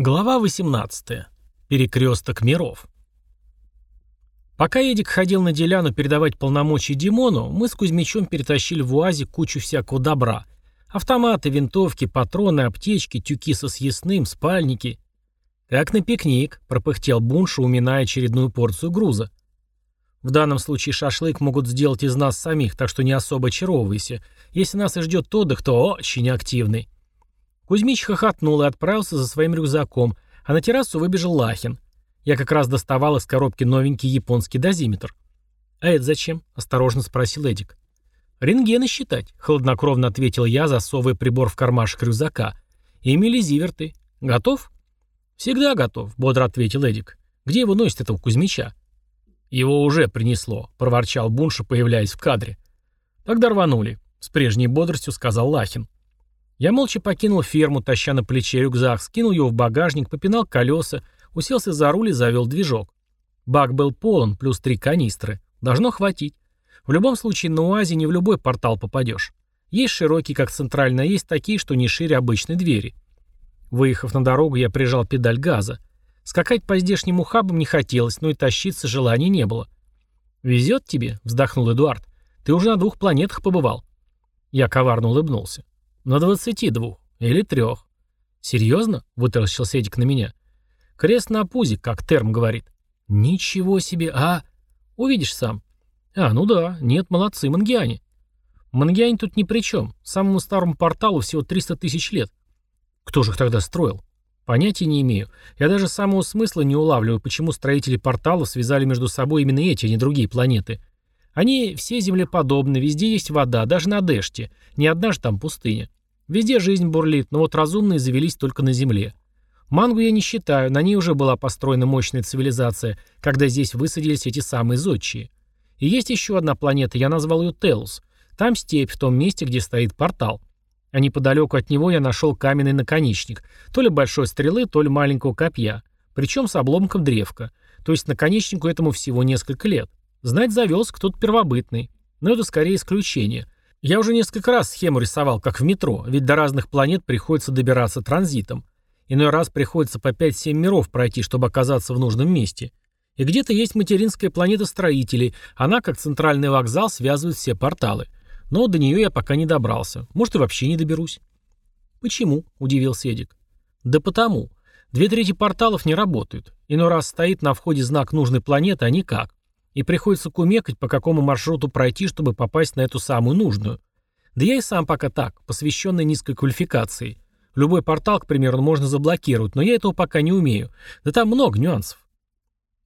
Глава 18. Перекресток миров. Пока Эдик ходил на деляну передавать полномочия Димону, мы с Кузьмичом перетащили в УАЗе кучу всякого добра. Автоматы, винтовки, патроны, аптечки, тюки со съестным, спальники. «Как на пикник», — пропыхтел Бунша, уминая очередную порцию груза. В данном случае шашлык могут сделать из нас самих, так что не особо очаровывайся. Если нас и ждет отдых, то очень активный. Кузьмич хохотнул и отправился за своим рюкзаком, а на террасу выбежал Лахин. Я как раз доставал из коробки новенький японский дозиметр. «А это зачем?» – осторожно спросил Эдик. «Рентгены считать», – хладнокровно ответил я, засовывая прибор в кармашек рюкзака. «Эмили Зиверты. Готов?» «Всегда готов», – бодро ответил Эдик. «Где его носит этого Кузьмича?» «Его уже принесло», – проворчал Бунша, появляясь в кадре. «Тогда рванули», – с прежней бодростью сказал Лахин. Я молча покинул ферму, таща на плече рюкзак, скинул его в багажник, попинал колеса, уселся за руль и завел движок. Бак был полон, плюс три канистры. Должно хватить. В любом случае, на УАЗе не в любой портал попадешь. Есть широкие, как центральная, есть такие, что не шире обычной двери. Выехав на дорогу, я прижал педаль газа. Скакать по здешним ухабам не хотелось, но и тащиться желания не было. «Везет тебе», — вздохнул Эдуард. «Ты уже на двух планетах побывал». Я коварно улыбнулся. На двадцати двух. Или трех. Серьезно? Вытаращил Седик на меня. Крест на пузе, как терм говорит. Ничего себе, а... Увидишь сам. А, ну да, нет, молодцы, мангиане. Мангиане тут ни при чем. Самому старому порталу всего 300 тысяч лет. Кто же их тогда строил? Понятия не имею. Я даже самого смысла не улавливаю, почему строители порталов связали между собой именно эти, а не другие планеты. Они все землеподобны, везде есть вода, даже на Дэште. Ни одна же там пустыня. Везде жизнь бурлит, но вот разумные завелись только на Земле. Мангу я не считаю, на ней уже была построена мощная цивилизация, когда здесь высадились эти самые зодчие. И есть еще одна планета, я назвал ее Телус. Там степь, в том месте, где стоит портал. А неподалеку от него я нашел каменный наконечник, то ли большой стрелы, то ли маленького копья, причем с обломком древка. То есть наконечнику этому всего несколько лет. Знать завелся кто-то первобытный. Но это скорее исключение – я уже несколько раз схему рисовал, как в метро, ведь до разных планет приходится добираться транзитом. Иной раз приходится по 5-7 миров пройти, чтобы оказаться в нужном месте. И где-то есть материнская планета строителей, она, как центральный вокзал, связывает все порталы. Но до нее я пока не добрался. Может, и вообще не доберусь. «Почему?» – удивился Эдик. «Да потому. Две трети порталов не работают. Иной раз стоит на входе знак нужной планеты, а никак и приходится кумекать, по какому маршруту пройти, чтобы попасть на эту самую нужную. Да я и сам пока так, посвященный низкой квалификации. Любой портал, к примеру, можно заблокировать, но я этого пока не умею. Да там много нюансов.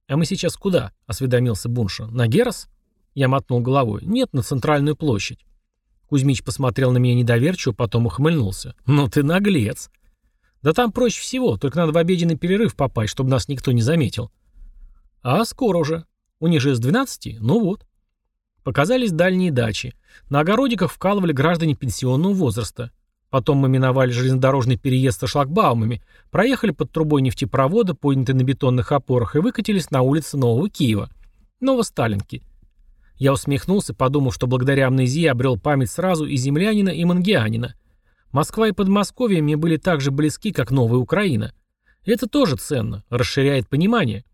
«А мы сейчас куда?» — осведомился Бунша. «На Герос?» Я мотнул головой. «Нет, на центральную площадь». Кузьмич посмотрел на меня недоверчиво, потом ухмыльнулся. «Ну ты наглец!» «Да там проще всего, только надо в обеденный перерыв попасть, чтобы нас никто не заметил». «А скоро уже», у них же с 12? Ну вот. Показались дальние дачи. На огородиках вкалывали граждане пенсионного возраста. Потом мы миновали железнодорожный переезд со шлагбаумами, проехали под трубой нефтепровода, поднятой на бетонных опорах, и выкатились на улицы Нового Киева. Новосталинки. Я усмехнулся, подумав, что благодаря амнезии обрел память сразу и землянина, и мангианина. Москва и Подмосковье мне были так же близки, как Новая Украина. это тоже ценно, расширяет понимание.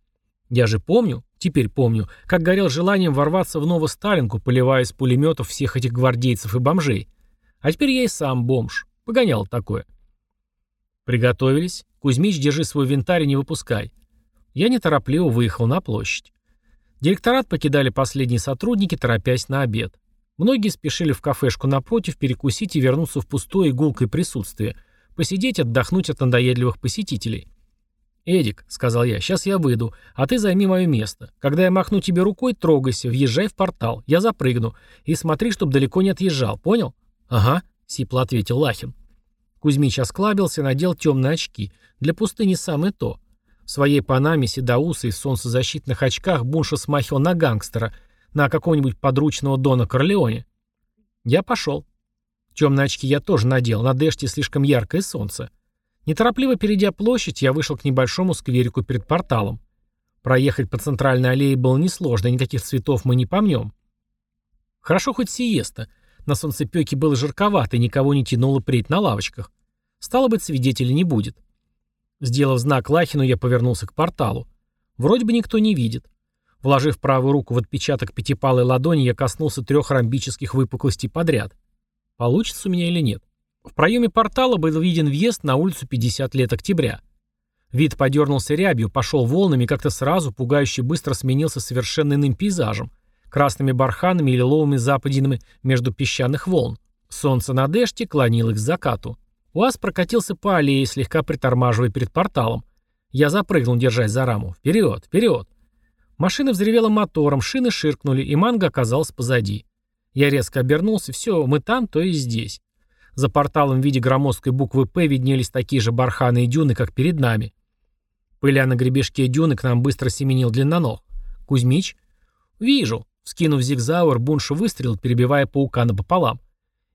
Я же помню, теперь помню, как горел желанием ворваться в Новосталинку, поливая из пулеметов всех этих гвардейцев и бомжей. А теперь я и сам бомж. Погонял такое. Приготовились. Кузьмич, держи свой винтарь и не выпускай. Я неторопливо выехал на площадь. Директорат покидали последние сотрудники, торопясь на обед. Многие спешили в кафешку напротив перекусить и вернуться в пустое игулкое присутствие, посидеть, отдохнуть от надоедливых посетителей. «Эдик», — сказал я, — «сейчас я выйду, а ты займи мое место. Когда я махну тебе рукой, трогайся, въезжай в портал, я запрыгну. И смотри, чтобы далеко не отъезжал, понял?» «Ага», — сипло ответил Лахин. Кузьмич осклабился надел темные очки. Для пустыни самое то. В своей панаме, седоуса и солнцезащитных очках Бунша смахивал на гангстера, на какого-нибудь подручного Дона Корлеоне. Я пошел. Темные очки я тоже надел, на Дэште слишком яркое солнце. Неторопливо перейдя площадь, я вышел к небольшому скверику перед порталом. Проехать по центральной аллее было несложно, никаких цветов мы не помнем. Хорошо хоть сиеста. На солнцепёке было жарковато, и никого не тянуло прить на лавочках. Стало быть, свидетелей не будет. Сделав знак Лахину, я повернулся к порталу. Вроде бы никто не видит. Вложив правую руку в отпечаток пятипалой ладони, я коснулся трех ромбических выпуклостей подряд. Получится у меня или нет? В проеме портала был виден въезд на улицу 50 лет октября. Вид подернулся рябью, пошел волнами, как-то сразу, пугающе быстро сменился совершенно иным пейзажем. Красными барханами и лиловыми западинами между песчаных волн. Солнце на деште клонилось к закату. УАЗ прокатился по аллее, слегка притормаживая перед порталом. Я запрыгнул, держась за раму. Вперед, вперед. Машина взревела мотором, шины ширкнули, и манга оказалась позади. Я резко обернулся. Все, мы там, то и здесь. За порталом в виде громоздкой буквы «П» виднелись такие же барханы и дюны, как перед нами. Пыля на гребешке дюны к нам быстро семенил длинноног. «Кузьмич?» «Вижу». Скинув зигзауэр, Бунша выстрелил, перебивая паука напополам.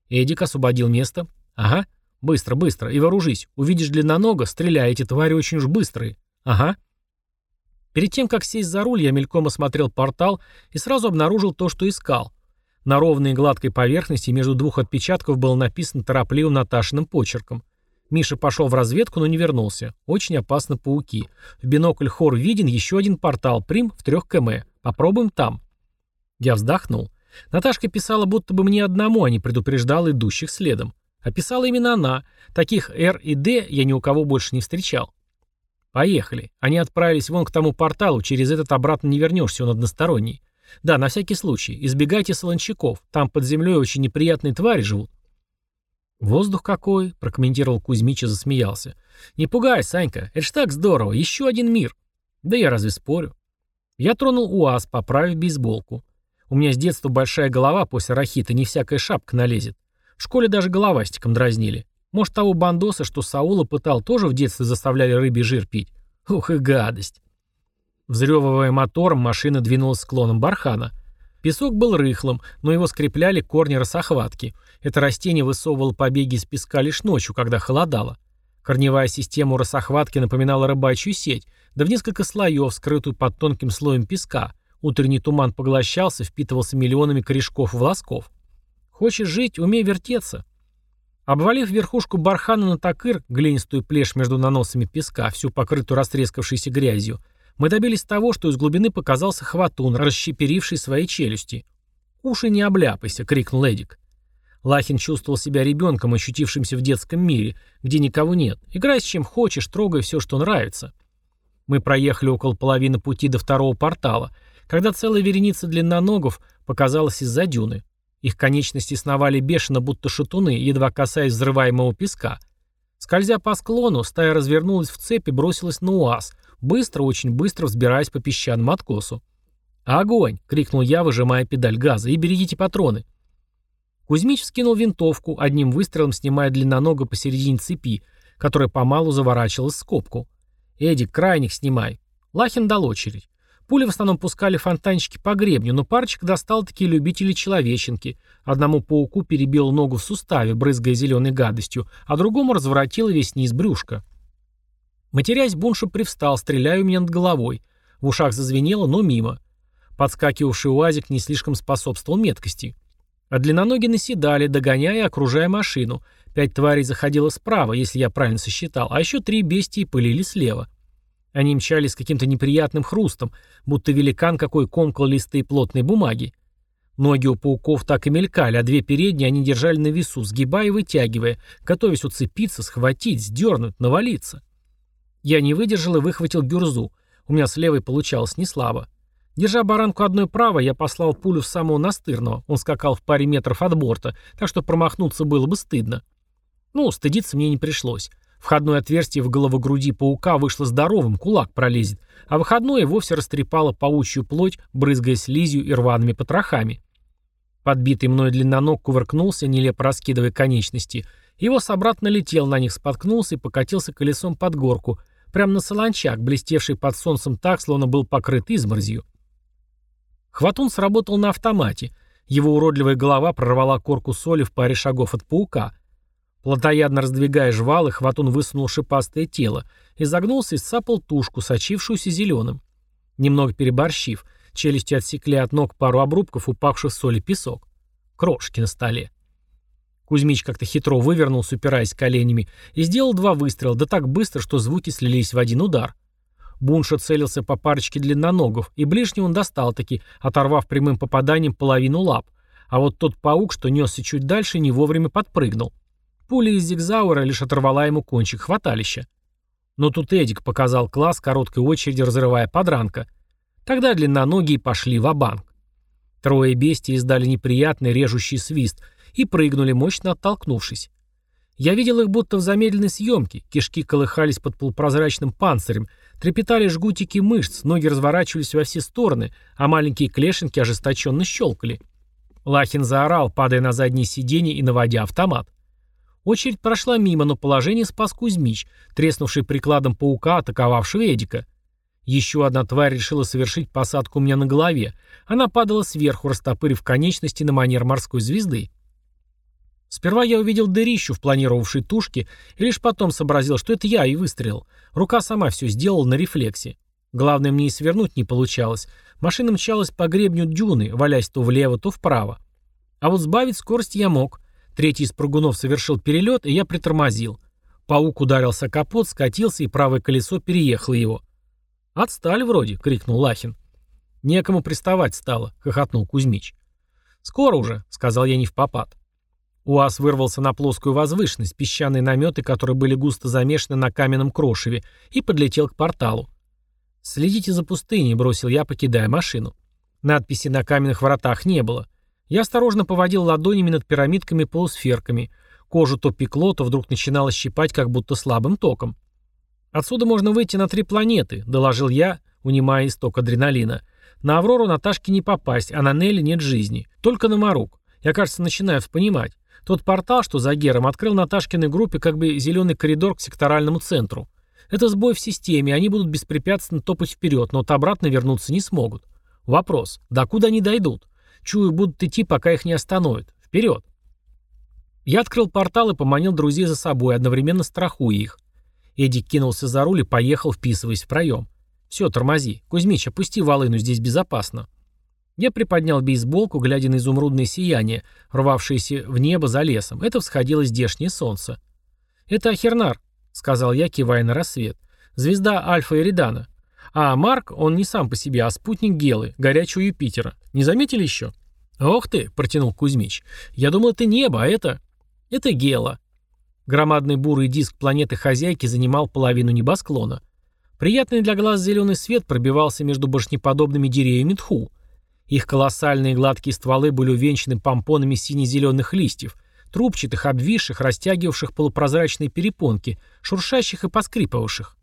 Эдик освободил место. «Ага. Быстро, быстро. И вооружись. Увидишь длиннонога, стреляй, эти твари очень уж быстрые. Ага». Перед тем, как сесть за руль, я мельком осмотрел портал и сразу обнаружил то, что искал. На ровной и гладкой поверхности между двух отпечатков было написано торопливым Наташиным почерком – Миша пошел в разведку, но не вернулся. Очень опасно пауки. В бинокль Хор виден еще один портал, Прим в трех км. Попробуем там. Я вздохнул. Наташка писала будто бы мне одному, а не предупреждала идущих следом. А писала именно она. Таких Р и Д я ни у кого больше не встречал. Поехали. Они отправились вон к тому порталу, через этот обратно не вернешься, он односторонний. Да, на всякий случай. Избегайте солончаков. Там под землей очень неприятные твари живут. «Воздух какой!» — прокомментировал Кузьмич и засмеялся. «Не пугай, Санька, это ж так здорово, еще один мир!» «Да я разве спорю?» Я тронул УАЗ, поправив бейсболку. У меня с детства большая голова после рахита, не всякая шапка налезет. В школе даже головастиком дразнили. Может, того бандоса, что Саула пытал, тоже в детстве заставляли рыбий жир пить? Ух и гадость. Взрёвывая мотором, машина двинулась склоном бархана — Песок был рыхлым, но его скрепляли корни росохватки. Это растение высовывало побеги из песка лишь ночью, когда холодало. Корневая система у росохватки напоминала рыбачью сеть, да в несколько слоев, скрытую под тонким слоем песка. Утренний туман поглощался, впитывался миллионами корешков и волосков. Хочешь жить, умей вертеться. Обвалив верхушку бархана на такыр, глинистую плешь между наносами песка, всю покрытую растрескавшейся грязью, мы добились того, что из глубины показался хватун, расщеперивший свои челюсти. «Уши не обляпайся!» — крикнул Эдик. Лахин чувствовал себя ребенком, ощутившимся в детском мире, где никого нет. Играй с чем хочешь, трогай все, что нравится. Мы проехали около половины пути до второго портала, когда целая вереница длинноногов показалась из-за дюны. Их конечности сновали бешено, будто шатуны, едва касаясь взрываемого песка. Скользя по склону, стая развернулась в цепь и бросилась на УАЗ, быстро, очень быстро взбираясь по песчаному откосу. «Огонь!» — крикнул я, выжимая педаль газа. «И берегите патроны!» Кузьмич вскинул винтовку, одним выстрелом снимая длиннонога посередине цепи, которая помалу заворачивалась в скобку. «Эдик, крайних снимай!» Лахин дал очередь. Пули в основном пускали фонтанчики по гребню, но парочка достал такие любители человеченки. Одному пауку перебил ногу в суставе, брызгая зеленой гадостью, а другому разворотило весь низ брюшка. Матерясь, Бунша привстал, стреляя у меня над головой. В ушах зазвенело, но мимо. Подскакивавший УАЗик не слишком способствовал меткости. А длинноногие наседали, догоняя и окружая машину. Пять тварей заходило справа, если я правильно сосчитал, а еще три бестии пылили слева. Они мчались с каким-то неприятным хрустом, будто великан какой комкал листы плотной бумаги. Ноги у пауков так и мелькали, а две передние они держали на весу, сгибая и вытягивая, готовясь уцепиться, схватить, сдернуть, навалиться. Я не выдержал и выхватил гюрзу. У меня с левой получалось не слабо. Держа баранку одной правой, я послал пулю в самого настырного. Он скакал в паре метров от борта, так что промахнуться было бы стыдно. Ну, стыдиться мне не пришлось. Входное отверстие в головогруди паука вышло здоровым, кулак пролезет, а выходное вовсе растрепало паучью плоть, брызгая слизью и рваными потрохами. Подбитый мной длинноног кувыркнулся, нелепо раскидывая конечности. Его собрат налетел на них, споткнулся и покатился колесом под горку — Прямо на солончак, блестевший под солнцем так, словно был покрыт изморозью. Хватун сработал на автомате. Его уродливая голова прорвала корку соли в паре шагов от паука. Плотоядно раздвигая жвалы, Хватун высунул шипастое тело, изогнулся и сцапал тушку, сочившуюся зеленым. Немного переборщив, челюсти отсекли от ног пару обрубков, упавших в соли песок. Крошки на столе. Кузьмич как-то хитро вывернулся, упираясь коленями, и сделал два выстрела, да так быстро, что звуки слились в один удар. Бунша целился по парочке длинноногов, и ближний он достал-таки, оторвав прямым попаданием половину лап. А вот тот паук, что несся чуть дальше, не вовремя подпрыгнул. Пуля из зигзауэра лишь оторвала ему кончик хваталища. Но тут Эдик показал класс, короткой очереди разрывая подранка. Тогда длинноногие пошли в банк Трое бестий издали неприятный режущий свист и прыгнули, мощно оттолкнувшись. Я видел их будто в замедленной съемке, кишки колыхались под полупрозрачным панцирем, трепетали жгутики мышц, ноги разворачивались во все стороны, а маленькие клешенки ожесточенно щелкали. Лахин заорал, падая на заднее сиденье и наводя автомат. Очередь прошла мимо, но положение спас Кузьмич, треснувший прикладом паука, атаковавшего Эдика. Еще одна тварь решила совершить посадку у меня на голове. Она падала сверху, растопырив конечности на манер морской звезды. Сперва я увидел дырищу в планировавшей тушке и лишь потом сообразил, что это я и выстрелил. Рука сама все сделала на рефлексе. Главное, мне и свернуть не получалось. Машина мчалась по гребню дюны, валясь то влево, то вправо. А вот сбавить скорость я мог. Третий из прыгунов совершил перелет, и я притормозил. Паук ударился капот, скатился, и правое колесо переехало его. «Отстали вроде», — крикнул Лахин. «Некому приставать стало», — хохотнул Кузьмич. «Скоро уже», — сказал я не в попад. УАЗ вырвался на плоскую возвышенность, песчаные наметы, которые были густо замешаны на каменном крошеве, и подлетел к порталу. «Следите за пустыней», — бросил я, покидая машину. Надписи на каменных воротах не было. Я осторожно поводил ладонями над пирамидками-полусферками. Кожу то пекло, то вдруг начинало щипать, как будто слабым током. «Отсюда можно выйти на три планеты», — доложил я, унимая исток адреналина. «На Аврору Наташке не попасть, а на Нелли нет жизни. Только на Марук. Я, кажется, начинаю понимать. Тот портал, что за Гером, открыл Наташкиной группе как бы зеленый коридор к секторальному центру. Это сбой в системе, они будут беспрепятственно топать вперед, но вот обратно вернуться не смогут. Вопрос, докуда они дойдут? Чую, будут идти, пока их не остановят. Вперед! Я открыл портал и поманил друзей за собой, одновременно страхуя их. Эдик кинулся за руль и поехал, вписываясь в проем. «Все, тормози. Кузьмич, опусти волыну, здесь безопасно». Я приподнял бейсболку, глядя на изумрудное сияние, рвавшееся в небо за лесом. Это всходило здешнее солнце. «Это Ахернар», — сказал я, кивая на рассвет. «Звезда Альфа Эридана. А Марк, он не сам по себе, а спутник Гелы, горячего Юпитера. Не заметили еще?» «Ох ты», — протянул Кузьмич. «Я думал, это небо, а это...» «Это Гела». Громадный бурый диск планеты-хозяйки занимал половину небосклона. Приятный для глаз зеленый свет пробивался между башнеподобными деревьями Тху. Их колоссальные гладкие стволы были увенчаны помпонами сине-зеленых листьев, трубчатых, обвисших, растягивавших полупрозрачные перепонки, шуршащих и поскрипывавших.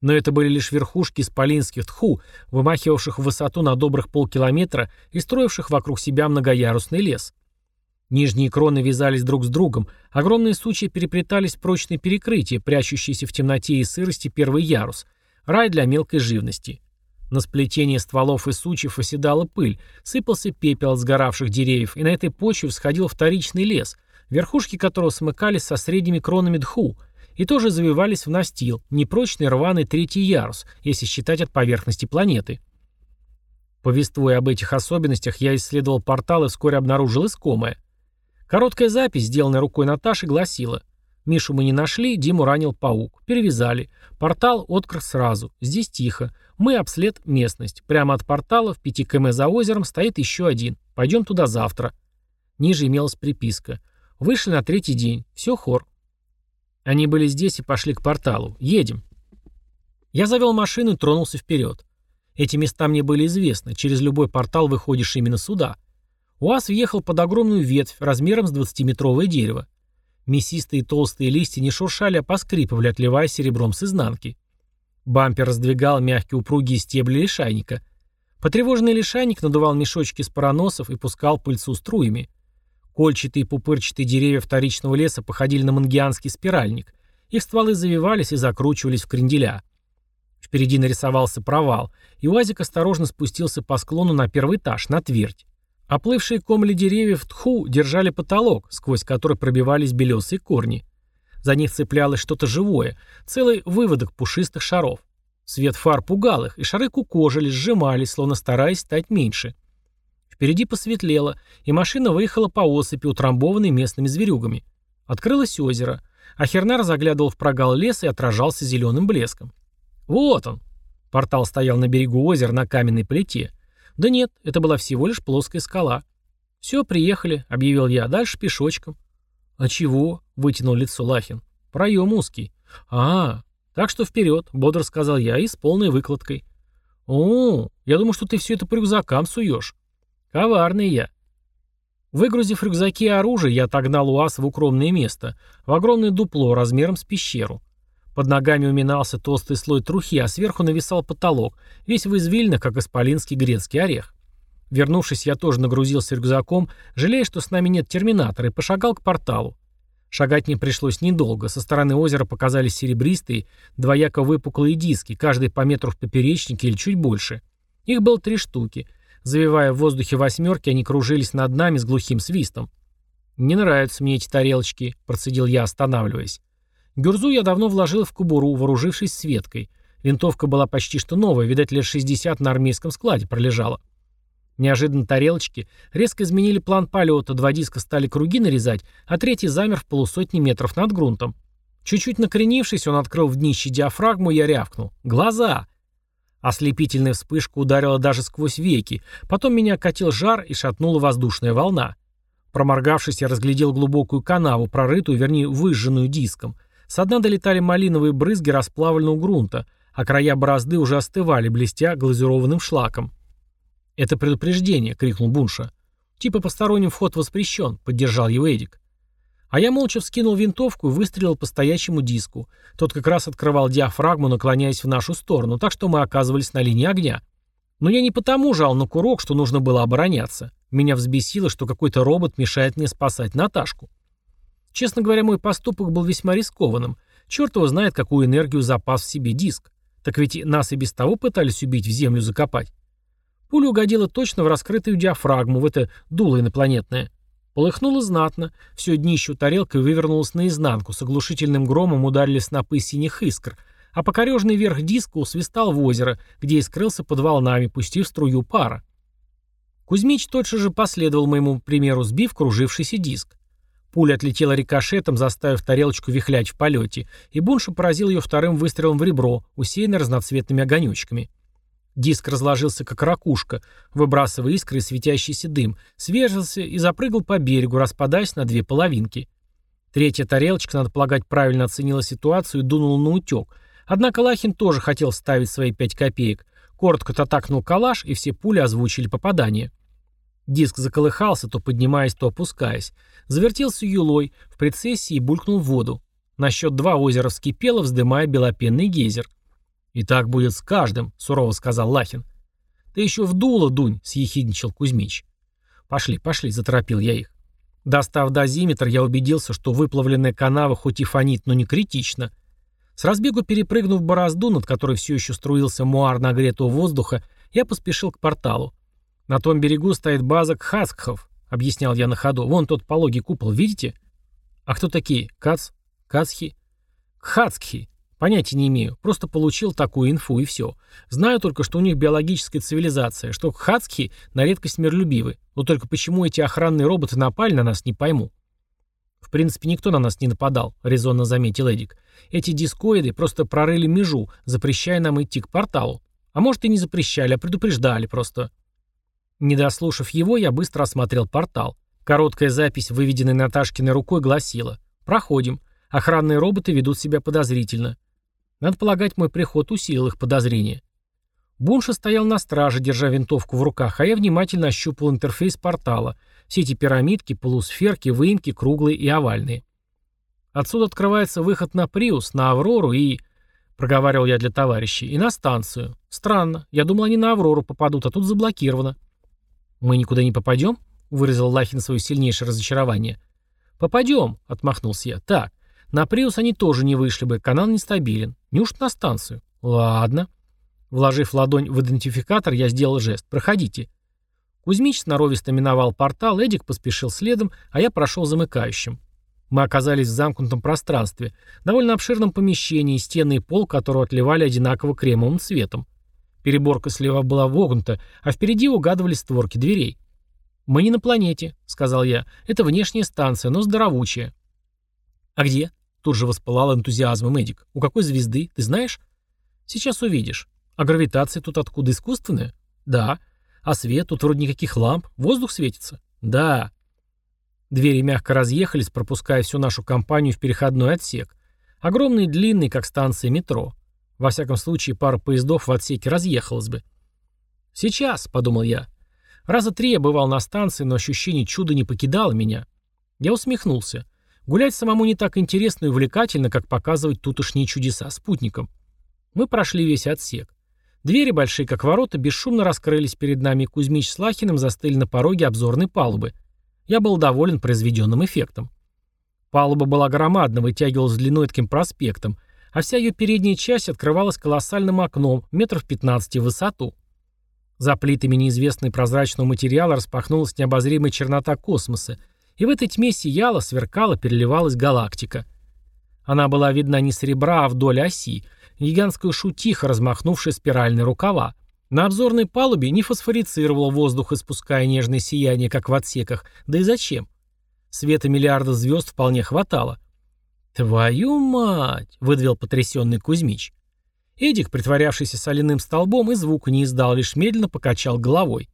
Но это были лишь верхушки исполинских тху, вымахивавших в высоту на добрых полкилометра и строивших вокруг себя многоярусный лес. Нижние кроны вязались друг с другом, огромные сучья переплетались в прочные перекрытия, прячущиеся в темноте и сырости первый ярус, рай для мелкой живности. На сплетение стволов и сучьев оседала пыль, сыпался пепел от сгоравших деревьев, и на этой почве всходил вторичный лес, верхушки которого смыкались со средними кронами дху, и тоже завивались в настил, непрочный рваный третий ярус, если считать от поверхности планеты. Повествуя об этих особенностях, я исследовал портал и вскоре обнаружил искомое. Короткая запись, сделанная рукой Наташи, гласила «Мишу мы не нашли, Диму ранил паук. Перевязали. Портал открыл сразу. Здесь тихо. Мы обслед местность. Прямо от портала в 5 км за озером стоит еще один. Пойдем туда завтра. Ниже имелась приписка. Вышли на третий день. Все хор. Они были здесь и пошли к порталу. Едем. Я завел машину и тронулся вперед. Эти места мне были известны. Через любой портал выходишь именно сюда. УАЗ въехал под огромную ветвь размером с 20-метровое дерево. Мясистые толстые листья не шуршали, а поскрипывали, отливая серебром с изнанки. Бампер раздвигал мягкие упругие стебли лишайника. Потревоженный лишайник надувал мешочки с параносов и пускал пыльцу струями. Кольчатые и пупырчатые деревья вторичного леса походили на мангианский спиральник. Их стволы завивались и закручивались в кренделя. Впереди нарисовался провал, и УАЗик осторожно спустился по склону на первый этаж, на твердь. Оплывшие комли деревьев тху держали потолок, сквозь который пробивались белесые корни. За них цеплялось что-то живое, целый выводок пушистых шаров. Свет фар пугал их, и шары кукожились, сжимались, словно стараясь стать меньше. Впереди посветлело, и машина выехала по осыпи, утрамбованной местными зверюгами. Открылось озеро, а Хернар заглядывал в прогал леса и отражался зеленым блеском. «Вот он!» Портал стоял на берегу озера на каменной плите. Да нет, это была всего лишь плоская скала. «Все, приехали», — объявил я, — «дальше пешочком». «А чего?» — вытянул лицо Лахин. «Проем узкий». «А, так что вперед», — бодро сказал я, и с полной выкладкой. «О, я думаю, что ты все это по рюкзакам суешь». «Коварный я». Выгрузив рюкзаки и оружие, я отогнал УАЗ в укромное место, в огромное дупло размером с пещеру. Под ногами уминался толстый слой трухи, а сверху нависал потолок, весь в извилинах, как исполинский грецкий орех. Вернувшись, я тоже нагрузился рюкзаком, жалея, что с нами нет терминатора, и пошагал к порталу. Шагать мне пришлось недолго. Со стороны озера показались серебристые, двояко выпуклые диски, каждый по метру в поперечнике или чуть больше. Их было три штуки. Завивая в воздухе восьмерки, они кружились над нами с глухим свистом. «Не нравятся мне эти тарелочки», — процедил я, останавливаясь. Гюрзу я давно вложил в кобуру, вооружившись светкой. Винтовка была почти что новая, видать, лет 60 на армейском складе пролежала. Неожиданно тарелочки резко изменили план полета, два диска стали круги нарезать, а третий замер в полусотни метров над грунтом. Чуть-чуть накренившись, он открыл в днище диафрагму, и я рявкнул. «Глаза!» Ослепительная вспышка ударила даже сквозь веки, потом меня окатил жар и шатнула воздушная волна. Проморгавшись, я разглядел глубокую канаву, прорытую, вернее, выжженную диском. Со дна долетали малиновые брызги расплавленного грунта, а края борозды уже остывали, блестя глазированным шлаком. «Это предупреждение!» — крикнул Бунша. «Типа посторонним вход воспрещен», — поддержал его Эдик. А я молча вскинул винтовку и выстрелил по стоящему диску. Тот как раз открывал диафрагму, наклоняясь в нашу сторону, так что мы оказывались на линии огня. Но я не потому жал на курок, что нужно было обороняться. Меня взбесило, что какой-то робот мешает мне спасать Наташку. Честно говоря, мой поступок был весьма рискованным. Черт его знает, какую энергию запас в себе диск. Так ведь нас и без того пытались убить, в землю закопать. Пуля угодила точно в раскрытую диафрагму, в это дуло инопланетное. Полыхнуло знатно, все днище тарелкой вывернулось наизнанку, с оглушительным громом ударили снопы синих искр, а покорежный верх диска усвистал в озеро, где и скрылся под волнами, пустив струю пара. Кузьмич тотчас же последовал моему примеру, сбив кружившийся диск. Пуля отлетела рикошетом, заставив тарелочку вихлять в полете, и Бунша поразил ее вторым выстрелом в ребро, усеянное разноцветными огонечками. Диск разложился как ракушка, выбрасывая искры и светящийся дым, свежился и запрыгал по берегу, распадаясь на две половинки. Третья тарелочка, надо полагать, правильно оценила ситуацию и дунула на утек. Однако Лахин тоже хотел вставить свои пять копеек. Коротко татакнул калаш, и все пули озвучили попадание. Диск заколыхался, то поднимаясь, то опускаясь. Завертелся юлой, в прецессии булькнул в воду. На счет два озеро вскипело, вздымая белопенный гейзер. «И так будет с каждым», — сурово сказал Лахин. «Ты еще в дуло дунь», — съехидничал Кузьмич. «Пошли, пошли», — заторопил я их. Достав дозиметр, я убедился, что выплавленная канава хоть и фонит, но не критично. С разбегу перепрыгнув борозду, над которой все еще струился муар нагретого воздуха, я поспешил к порталу. «На том берегу стоит база Кхаскхов», — объяснял я на ходу. «Вон тот пологий купол, видите?» «А кто такие? Кац? Кацхи?» «Кхацкхи. Понятия не имею. Просто получил такую инфу и все. Знаю только, что у них биологическая цивилизация, что кхацкхи на редкость миролюбивы. Но только почему эти охранные роботы напали на нас, не пойму». «В принципе, никто на нас не нападал», — резонно заметил Эдик. «Эти дискоиды просто прорыли межу, запрещая нам идти к порталу. А может, и не запрещали, а предупреждали просто». Не дослушав его, я быстро осмотрел портал. Короткая запись, выведенная Наташкиной рукой, гласила «Проходим. Охранные роботы ведут себя подозрительно». Надо полагать, мой приход усилил их подозрения. Бунша стоял на страже, держа винтовку в руках, а я внимательно ощупал интерфейс портала. Все эти пирамидки, полусферки, выемки, круглые и овальные. Отсюда открывается выход на Приус, на Аврору и... Проговаривал я для товарищей. И на станцию. Странно. Я думал, они на Аврору попадут, а тут заблокировано. «Мы никуда не попадем?» — выразил Лахин свое сильнейшее разочарование. «Попадем», — отмахнулся я. «Так, на Приус они тоже не вышли бы, канал нестабилен. Неужто на станцию?» «Ладно». Вложив ладонь в идентификатор, я сделал жест. «Проходите». Кузьмич сноровисто миновал портал, Эдик поспешил следом, а я прошел замыкающим. Мы оказались в замкнутом пространстве, довольно обширном помещении, стены и пол которого отливали одинаково кремовым цветом. Переборка слева была вогнута, а впереди угадывались створки дверей. «Мы не на планете», — сказал я. «Это внешняя станция, но здоровучая». «А где?» — тут же воспылал энтузиазмом Эдик. «У какой звезды? Ты знаешь?» «Сейчас увидишь. А гравитация тут откуда искусственная?» «Да». «А свет? Тут вроде никаких ламп. Воздух светится?» «Да». Двери мягко разъехались, пропуская всю нашу компанию в переходной отсек. Огромный и длинный, как станция метро. Во всяком случае, пара поездов в отсеке разъехалась бы. «Сейчас», — подумал я. Раза три я бывал на станции, но ощущение чуда не покидало меня. Я усмехнулся. Гулять самому не так интересно и увлекательно, как показывать тутошние чудеса спутникам. Мы прошли весь отсек. Двери, большие как ворота, бесшумно раскрылись перед нами, и Кузьмич с Лахиным застыли на пороге обзорной палубы. Я был доволен произведенным эффектом. Палуба была громадна, вытягивалась длиной таким проспектом, а вся ее передняя часть открывалась колоссальным окном, метров 15 в высоту. За плитами неизвестной прозрачного материала распахнулась необозримая чернота космоса, и в этой тьме сияла, сверкала, переливалась галактика. Она была видна не с ребра, а вдоль оси, гигантская шутиха, размахнувшая спиральные рукава. На обзорной палубе не фосфорицировало воздух, испуская нежное сияние, как в отсеках. Да и зачем? Света миллиарда звезд вполне хватало. «Твою мать!» — выдавил потрясенный Кузьмич. Эдик, притворявшийся соляным столбом, и звука не издал, лишь медленно покачал головой.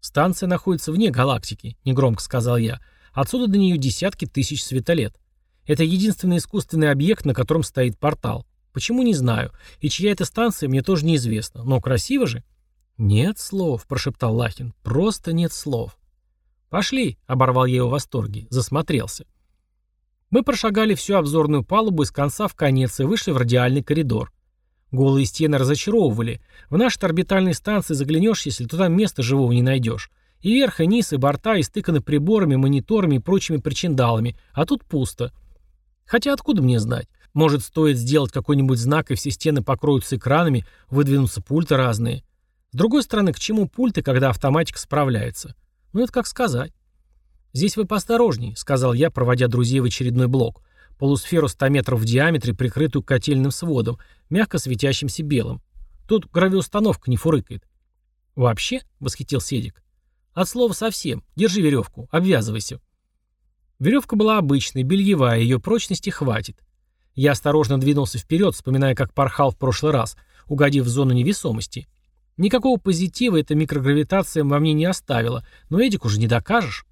«Станция находится вне галактики», — негромко сказал я. «Отсюда до нее десятки тысяч светолет. Это единственный искусственный объект, на котором стоит портал. Почему, не знаю. И чья это станция, мне тоже неизвестно. Но красиво же». «Нет слов», — прошептал Лахин. «Просто нет слов». «Пошли», — оборвал я его в восторге. Засмотрелся. Мы прошагали всю обзорную палубу из конца в конец и вышли в радиальный коридор. Голые стены разочаровывали. В нашей орбитальной станции заглянешь, если туда места живого не найдешь. И верх, и низ, и борта истыканы приборами, мониторами и прочими причиндалами, а тут пусто. Хотя откуда мне знать? Может, стоит сделать какой-нибудь знак, и все стены покроются экранами, выдвинутся пульты разные. С другой стороны, к чему пульты, когда автоматика справляется? Ну, это как сказать. «Здесь вы поосторожней», — сказал я, проводя друзей в очередной блок полусферу 100 метров в диаметре, прикрытую котельным сводом, мягко светящимся белым. Тут гравиустановка не фурыкает. «Вообще?» — восхитился Эдик. «От слова совсем. Держи веревку. Обвязывайся». Веревка была обычной, бельевая, ее прочности хватит. Я осторожно двинулся вперед, вспоминая, как порхал в прошлый раз, угодив в зону невесомости. Никакого позитива эта микрогравитация во мне не оставила, но Эдик уже не докажешь.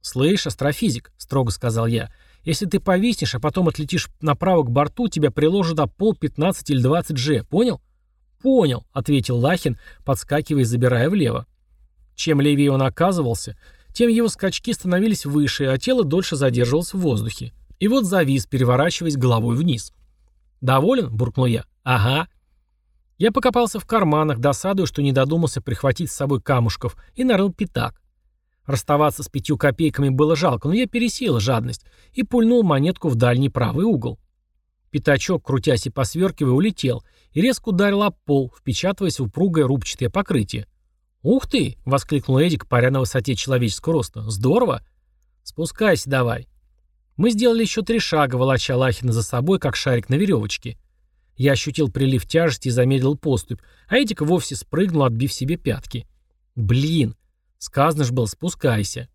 «Слышь, астрофизик», — строго сказал я, если ты повиснешь, а потом отлетишь направо к борту, тебя приложат до пол 15 или 20 G. Понял? Понял, ответил Лахин, подскакивая и забирая влево. Чем левее он оказывался, тем его скачки становились выше, а тело дольше задерживалось в воздухе. И вот завис, переворачиваясь головой вниз. «Доволен?» – буркнул я. «Ага». Я покопался в карманах, досадуя, что не додумался прихватить с собой камушков, и нарыл пятак. Расставаться с пятью копейками было жалко, но я пересеял жадность и пульнул монетку в дальний правый угол. Пятачок, крутясь и посверкивая, улетел и резко ударил об пол, впечатываясь в упругое рубчатое покрытие. «Ух ты!» — воскликнул Эдик, паря на высоте человеческого роста. «Здорово!» «Спускайся давай!» Мы сделали еще три шага, волоча Лахина за собой, как шарик на веревочке. Я ощутил прилив тяжести и замедлил поступь, а Эдик вовсе спрыгнул, отбив себе пятки. «Блин!» Сказано ж было «спускайся».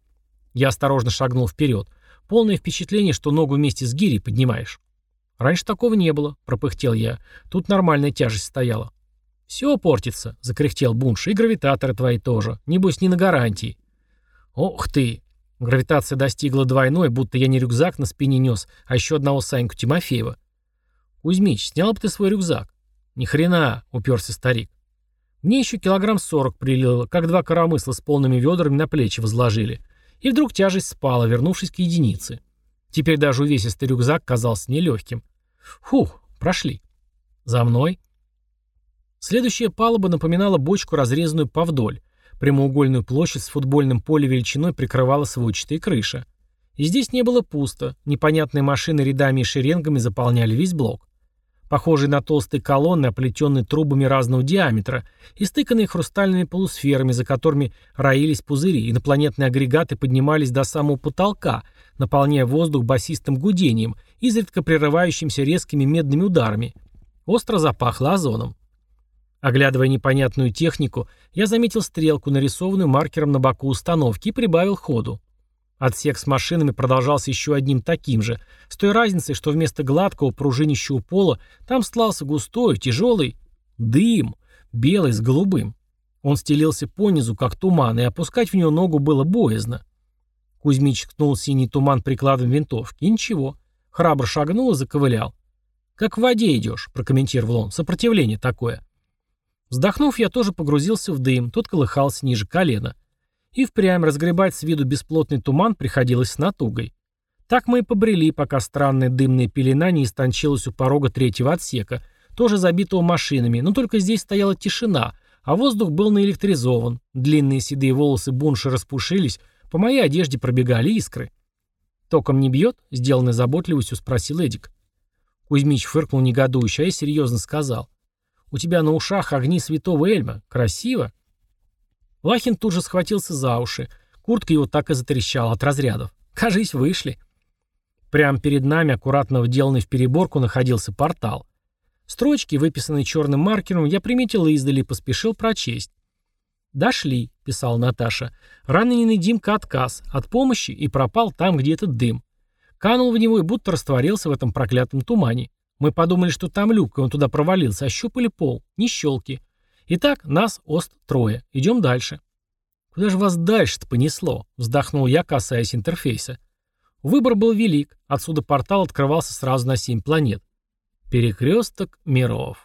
Я осторожно шагнул вперед. Полное впечатление, что ногу вместе с гирей поднимаешь. «Раньше такого не было», — пропыхтел я. «Тут нормальная тяжесть стояла». «Все портится», — закряхтел Бунш. «И гравитаторы твои тоже. Небось, не на гарантии». «Ох ты!» Гравитация достигла двойной, будто я не рюкзак на спине нес, а еще одного Саньку Тимофеева. «Кузьмич, снял бы ты свой рюкзак?» «Ни хрена», — уперся старик. Мне еще килограмм сорок прилило, как два коромысла с полными ведрами на плечи возложили. И вдруг тяжесть спала, вернувшись к единице. Теперь даже увесистый рюкзак казался нелегким. Фух, прошли. За мной. Следующая палуба напоминала бочку, разрезанную повдоль. Прямоугольную площадь с футбольным полем величиной прикрывала сводчатая крыша. И здесь не было пусто. Непонятные машины рядами и шеренгами заполняли весь блок похожие на толстые колонны, оплетенные трубами разного диаметра, и стыканные хрустальными полусферами, за которыми роились пузыри, инопланетные агрегаты поднимались до самого потолка, наполняя воздух басистым гудением, изредка прерывающимся резкими медными ударами. Остро запахло озоном. Оглядывая непонятную технику, я заметил стрелку, нарисованную маркером на боку установки, и прибавил ходу. Отсек с машинами продолжался еще одним таким же, с той разницей, что вместо гладкого пружинищего пола там стлался густой, тяжелый дым, белый с голубым. Он стелился понизу, как туман, и опускать в него ногу было боязно. Кузьмич ткнул синий туман прикладом винтовки. И ничего. Храбро шагнул и заковылял. «Как в воде идешь», — прокомментировал он. «Сопротивление такое». Вздохнув, я тоже погрузился в дым, тот колыхался ниже колена. И впрямь разгребать с виду бесплотный туман приходилось с натугой. Так мы и побрели, пока странная дымная пелена не истончилась у порога третьего отсека, тоже забитого машинами, но только здесь стояла тишина, а воздух был наэлектризован, длинные седые волосы бунши распушились, по моей одежде пробегали искры. «Током не бьет?» — сделанной заботливостью спросил Эдик. Кузьмич фыркнул негодующе, а я серьезно сказал. У тебя на ушах огни святого Эльма. Красиво. Лахин тут же схватился за уши. Куртка его так и затрещала от разрядов. Кажись, вышли. Прямо перед нами, аккуратно вделанный в переборку, находился портал. Строчки, выписанные черным маркером, я приметил издали и поспешил прочесть. «Дошли», — писала Наташа. «Раненый Димка отказ от помощи и пропал там, где этот дым. Канул в него и будто растворился в этом проклятом тумане. Мы подумали, что там люк, и он туда провалился, а щупали пол. Ни щелки. Итак, нас ост трое. Идем дальше. Куда же вас дальше-то понесло? Вздохнул я, касаясь интерфейса. Выбор был велик. Отсюда портал открывался сразу на семь планет. Перекресток миров.